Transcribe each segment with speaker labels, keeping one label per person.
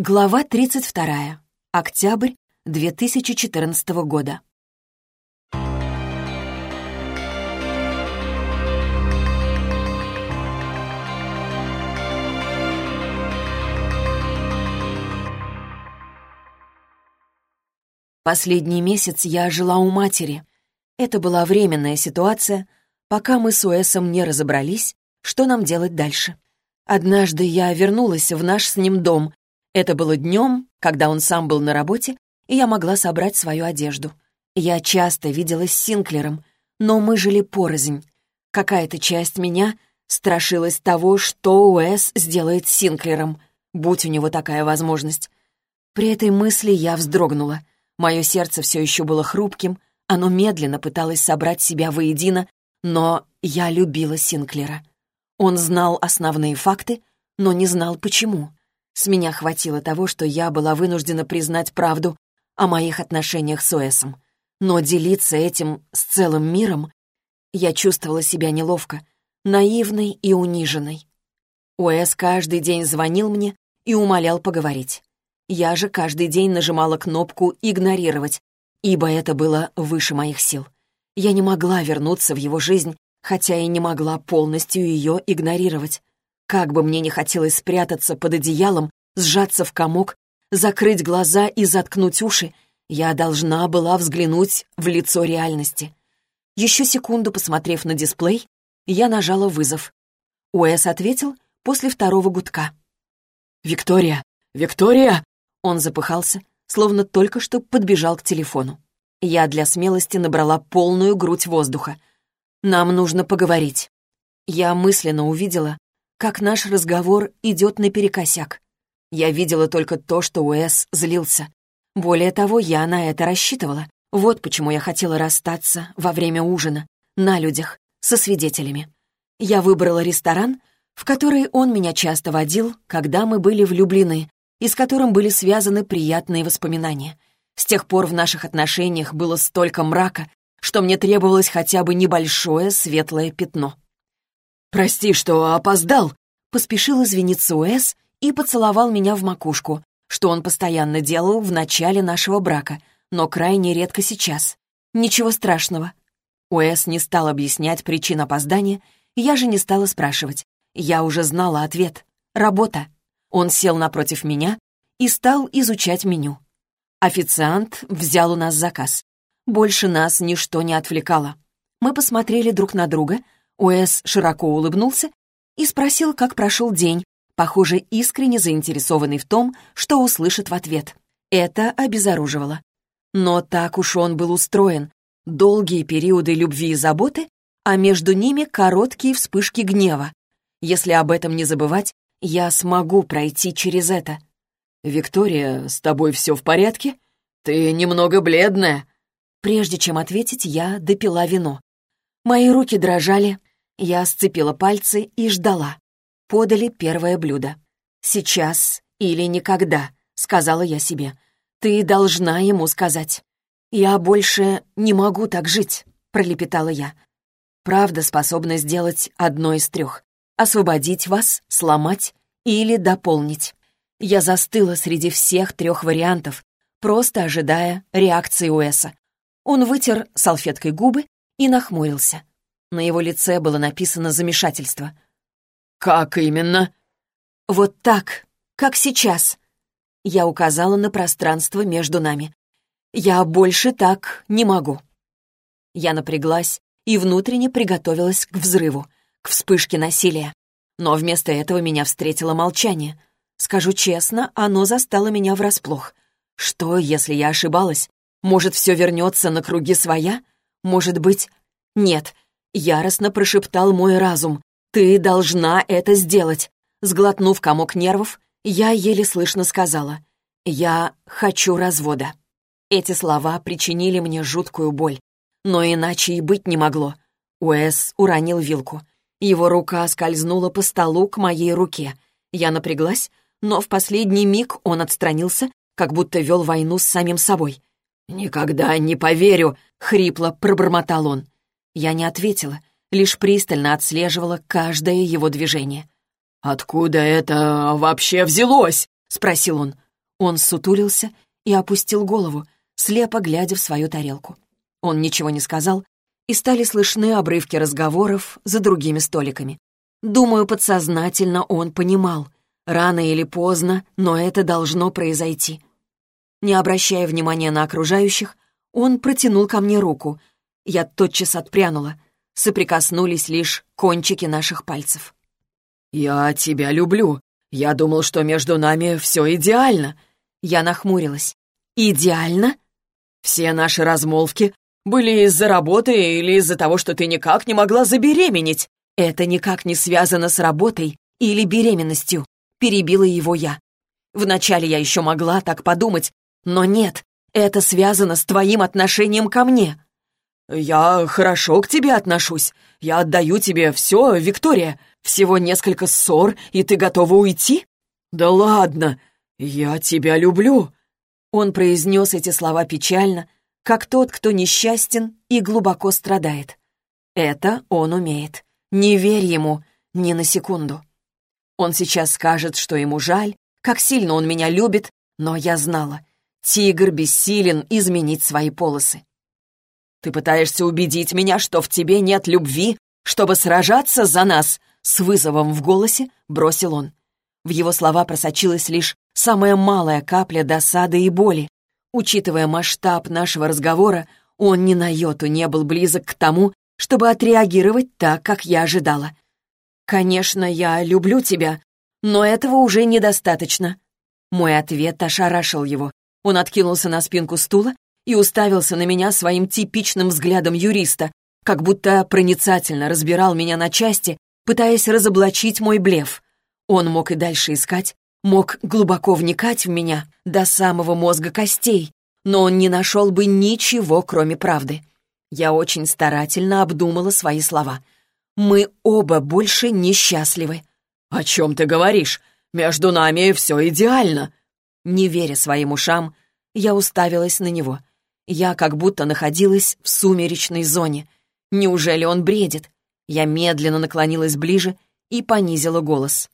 Speaker 1: Глава 32. Октябрь 2014 года. Последний месяц я жила у матери. Это была временная ситуация, пока мы с Уэсом не разобрались, что нам делать дальше. Однажды я вернулась в наш с ним дом, это было днем, когда он сам был на работе, и я могла собрать свою одежду. Я часто виделась с Синклером, но мы жили порознь. Какая-то часть меня страшилась того, что Уэс сделает с Синклером, будь у него такая возможность. При этой мысли я вздрогнула. Мое сердце все еще было хрупким, оно медленно пыталось собрать себя воедино, но я любила Синклера. Он знал основные факты, но не знал почему. С меня хватило того, что я была вынуждена признать правду о моих отношениях с Уэсом. Но делиться этим с целым миром я чувствовала себя неловко, наивной и униженной. Уэс каждый день звонил мне и умолял поговорить. Я же каждый день нажимала кнопку «Игнорировать», ибо это было выше моих сил. Я не могла вернуться в его жизнь, хотя и не могла полностью ее игнорировать. Как бы мне не хотелось спрятаться под одеялом, сжаться в комок, закрыть глаза и заткнуть уши, я должна была взглянуть в лицо реальности. Еще секунду посмотрев на дисплей, я нажала вызов. Уэс ответил после второго гудка. «Виктория! Виктория!» Он запыхался, словно только что подбежал к телефону. Я для смелости набрала полную грудь воздуха. «Нам нужно поговорить». Я мысленно увидела, как наш разговор идет наперекосяк. Я видела только то, что Уэс злился. Более того, я на это рассчитывала. Вот почему я хотела расстаться во время ужина, на людях, со свидетелями. Я выбрала ресторан, в который он меня часто водил, когда мы были влюблены, и с которым были связаны приятные воспоминания. С тех пор в наших отношениях было столько мрака, что мне требовалось хотя бы небольшое светлое пятно. «Прости, что опоздал», — поспешил извиниться Уэс и поцеловал меня в макушку, что он постоянно делал в начале нашего брака, но крайне редко сейчас. Ничего страшного. Уэс не стал объяснять причин опоздания, я же не стала спрашивать. Я уже знала ответ. Работа. Он сел напротив меня и стал изучать меню. Официант взял у нас заказ. Больше нас ничто не отвлекало. Мы посмотрели друг на друга — Уэс широко улыбнулся и спросил, как прошел день, похоже, искренне заинтересованный в том, что услышит в ответ. Это обезоруживало. Но так уж он был устроен. Долгие периоды любви и заботы, а между ними короткие вспышки гнева. Если об этом не забывать, я смогу пройти через это. «Виктория, с тобой все в порядке? Ты немного бледная». Прежде чем ответить, я допила вино. Мои руки дрожали, я сцепила пальцы и ждала. Подали первое блюдо. «Сейчас или никогда», — сказала я себе. «Ты должна ему сказать». «Я больше не могу так жить», — пролепетала я. «Правда способна сделать одно из трех. Освободить вас, сломать или дополнить». Я застыла среди всех трех вариантов, просто ожидая реакции Уэса. Он вытер салфеткой губы и нахмурился. На его лице было написано замешательство. «Как именно?» «Вот так, как сейчас». Я указала на пространство между нами. «Я больше так не могу». Я напряглась и внутренне приготовилась к взрыву, к вспышке насилия. Но вместо этого меня встретило молчание. Скажу честно, оно застало меня врасплох. Что, если я ошибалась? Может, все вернется на круги своя? Может быть... Нет, Яростно прошептал мой разум. «Ты должна это сделать!» Сглотнув комок нервов, я еле слышно сказала. «Я хочу развода». Эти слова причинили мне жуткую боль. Но иначе и быть не могло. Уэс уронил вилку. Его рука скользнула по столу к моей руке. Я напряглась, но в последний миг он отстранился, как будто вел войну с самим собой. «Никогда не поверю!» — хрипло пробормотал он. Я не ответила, лишь пристально отслеживала каждое его движение. «Откуда это вообще взялось?» — спросил он. Он сутулился и опустил голову, слепо глядя в свою тарелку. Он ничего не сказал, и стали слышны обрывки разговоров за другими столиками. Думаю, подсознательно он понимал. Рано или поздно, но это должно произойти. Не обращая внимания на окружающих, он протянул ко мне руку. Я тотчас отпрянула. Соприкоснулись лишь кончики наших пальцев.
Speaker 2: «Я тебя люблю. Я думал, что между нами все идеально».
Speaker 1: Я нахмурилась. «Идеально?»
Speaker 2: «Все наши размолвки были из-за работы или из-за того, что ты никак не могла забеременеть?»
Speaker 1: «Это никак не связано с работой или беременностью», — перебила его я. «Вначале я еще могла так подумать, но нет, это связано с твоим отношением ко мне».
Speaker 2: «Я хорошо к тебе отношусь. Я отдаю тебе все, Виктория. Всего несколько ссор, и ты готова уйти? Да ладно, я тебя люблю».
Speaker 1: Он произнес эти слова печально, как тот, кто несчастен и глубоко страдает. Это он умеет. Не верь ему ни на секунду. Он сейчас скажет, что ему жаль, как сильно он меня любит, но я знала. Тигр бессилен изменить свои полосы. «Ты пытаешься убедить меня, что в тебе нет любви, чтобы сражаться за нас?» С вызовом в голосе бросил он. В его слова просочилась лишь самая малая капля досады и боли. Учитывая масштаб нашего разговора, он ни на йоту не был близок к тому, чтобы отреагировать так, как я ожидала. «Конечно, я люблю тебя, но этого уже недостаточно». Мой ответ ошарашил его. Он откинулся на спинку стула и уставился на меня своим типичным взглядом юриста, как будто проницательно разбирал меня на части, пытаясь разоблачить мой блеф. Он мог и дальше искать, мог глубоко вникать в меня до самого мозга костей, но он не нашел бы ничего, кроме правды. Я очень старательно обдумала свои слова. Мы оба больше несчастливы.
Speaker 2: «О чем ты говоришь? Между нами все идеально!»
Speaker 1: Не веря своим ушам, я уставилась на него. Я как будто находилась в сумеречной зоне. Неужели он бредит? Я медленно наклонилась ближе и понизила голос.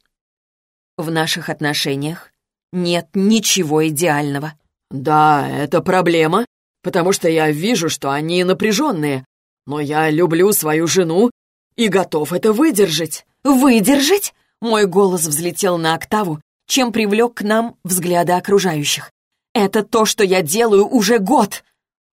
Speaker 1: В наших отношениях нет ничего идеального.
Speaker 2: «Да, это проблема, потому что я вижу, что они напряженные, но я люблю свою жену и готов это выдержать».
Speaker 1: «Выдержать?» Мой голос взлетел на октаву, чем привлек к нам взгляды окружающих. «Это то, что я делаю уже год!»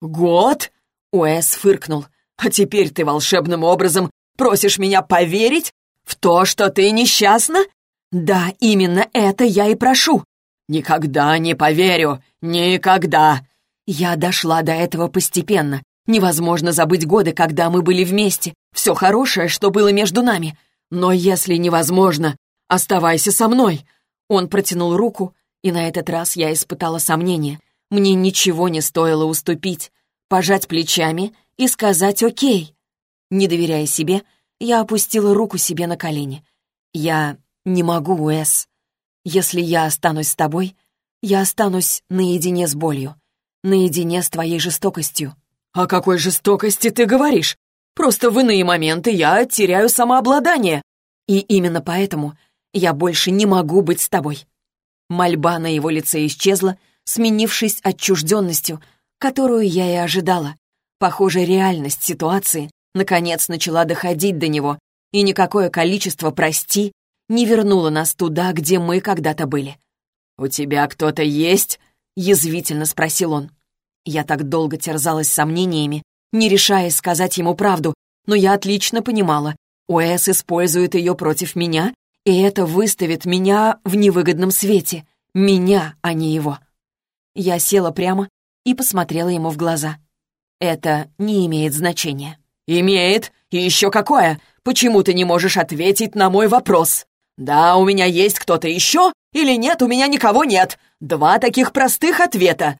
Speaker 2: «Год?»
Speaker 1: Уэс фыркнул.
Speaker 2: «А теперь ты волшебным образом просишь меня поверить в то, что ты несчастна?»
Speaker 1: «Да, именно это я и прошу».
Speaker 2: «Никогда не поверю! Никогда!»
Speaker 1: Я дошла до этого постепенно. Невозможно забыть годы, когда мы были вместе. Все хорошее, что было между нами. Но если невозможно, оставайся со мной. Он протянул руку, и на этот раз я испытала сомнение. Мне ничего не стоило уступить, пожать плечами и сказать «Окей». Не доверяя себе, я опустила руку себе на колени. Я «Не могу, Уэс. Если я останусь с тобой, я останусь наедине с болью, наедине с твоей жестокостью».
Speaker 2: «О какой жестокости ты говоришь? Просто в иные моменты я теряю самообладание».
Speaker 1: «И именно поэтому я больше не могу быть с тобой». Мольба на его лице исчезла, сменившись отчужденностью, которую я и ожидала. Похоже, реальность ситуации наконец начала доходить до него, и никакое количество «прости» не вернула нас туда, где мы когда-то были.
Speaker 2: «У тебя кто-то есть?» — язвительно спросил он.
Speaker 1: Я так долго терзалась сомнениями, не решаясь сказать ему правду, но я отлично понимала, Уэс использует ее против меня, и это выставит меня в невыгодном свете. Меня, а не его. Я села прямо и посмотрела ему в глаза. Это не имеет значения.
Speaker 2: «Имеет? И еще какое? Почему ты не можешь ответить на мой вопрос?» «Да, у меня есть кто-то еще, или нет, у меня никого нет. Два таких простых ответа».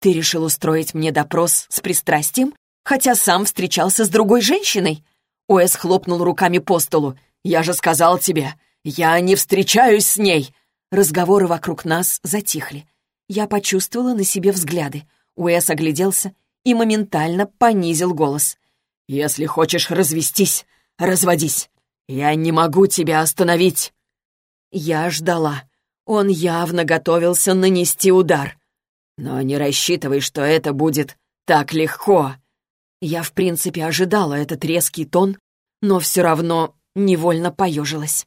Speaker 1: «Ты решил устроить мне допрос с пристрастием, хотя сам встречался с другой женщиной?» Оэс хлопнул руками по столу.
Speaker 2: «Я же сказал тебе, я не встречаюсь с ней!»
Speaker 1: Разговоры вокруг нас затихли. Я почувствовала на себе взгляды. Уэс огляделся и моментально понизил голос.
Speaker 2: «Если хочешь развестись, разводись. Я не могу тебя остановить!»
Speaker 1: Я ждала. Он явно готовился нанести удар.
Speaker 2: Но не рассчитывай, что это будет так легко.
Speaker 1: Я, в принципе, ожидала этот резкий тон, но все равно невольно поежилась.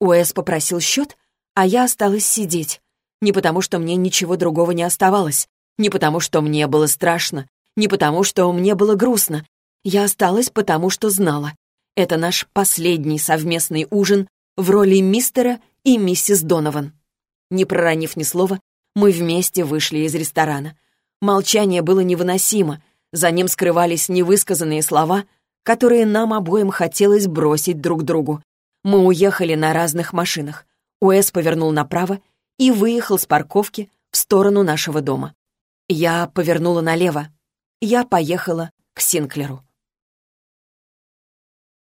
Speaker 1: Уэс попросил счет, а я осталась сидеть. Не потому, что мне ничего другого не оставалось, не потому, что мне было страшно, не потому, что мне было грустно. Я осталась потому, что знала. Это наш последний совместный ужин в роли мистера и миссис Донован. Не проронив ни слова, мы вместе вышли из ресторана. Молчание было невыносимо, за ним скрывались невысказанные слова, которые нам обоим хотелось бросить друг другу. Мы уехали на разных машинах. Уэс повернул направо и выехал с парковки в сторону нашего дома. Я повернула налево. Я поехала к Синклеру.